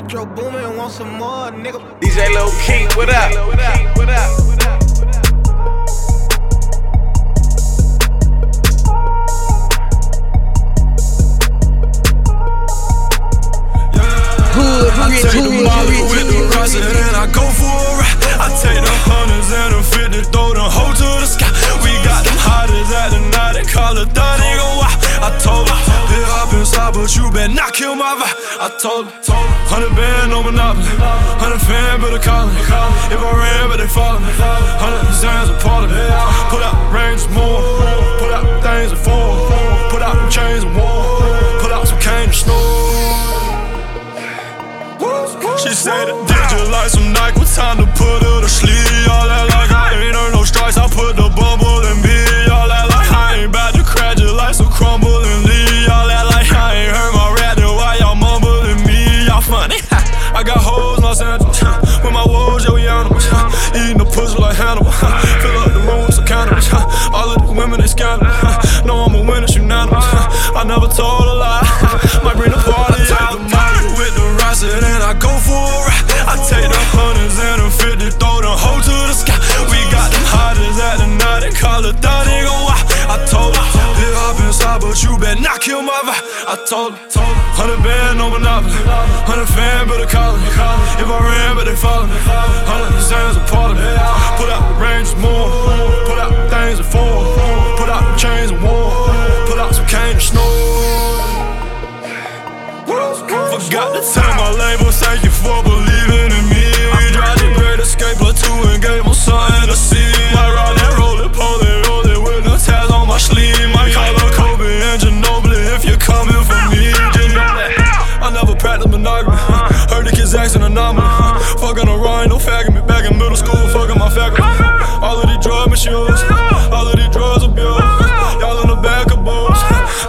Metro Boomin, want some more, nigga. DJ Lil Keith, what up? What up? What up? Hood, rich, Take the hood, Molly with the rosin and I go for a ride. I take the hundreds and the fifty, throw them hoe to the sky. We got them hotters at the night, they call it that nigga why. I told her, hit up inside, but you better not kill my vibe. I told her, hundred band, no monopoly. Hundred fan, better call it. If I ran, but they follow me. Hundred designs of part of it. Put out range more, put out things and form. Put out them chains and war, put out some cane and snow. She said, Did you like some Nike? What time to put Los Angeles with my woes, yeah, we animals. Eating the pussy like Hannibal. Fill up the room with some cannibals. All of the women, they scandalous. No, I'm a winner, she unanimous. I never told a lie. Might bring the party out the money with the rosin and I go for a ride. I take the hundreds and the fifty, throw the hoe to the sky. We got them hotters at the night, they call it that nigga why. I told her, hit up inside, but you better not kill my vibe. I told her, hundred band, no monopoly. Hundred fan, better call it. If I ran, but they follow me. Hundred designs a part of me. Put out the range more, put out the things and form. Put out the chains and war, put out some cane and snow. Forgot to tell my label, thank you for no fagging me. Back in middle school, fucking my faculty. All of these drug misuse, all of these drugs abuse. Y'all in the back of boots.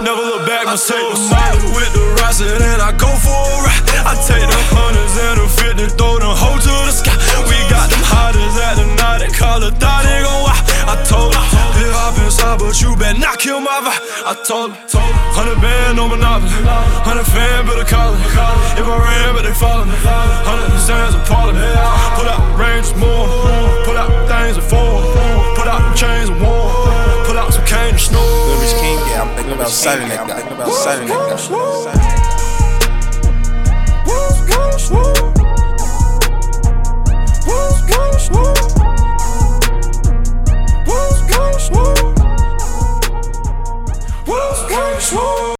Never look back, my take the molly with the rosin and I go for a ride. I take the hundreds and the fifty, throw them hoe to the sky. We got them hotters at the night, they call it they nigga why. I told her, hit hop inside, but you better not kill my vibe. I told her, hundred band, no monopoly. Hundred fan, better call it. If I ran, but they follow me. Hundred part of me. Put out range more, put out things and form. Put out chains and war, put out some cane and snow. King, yeah, I'm thinking about signing that guy. Thinking about signing that guy.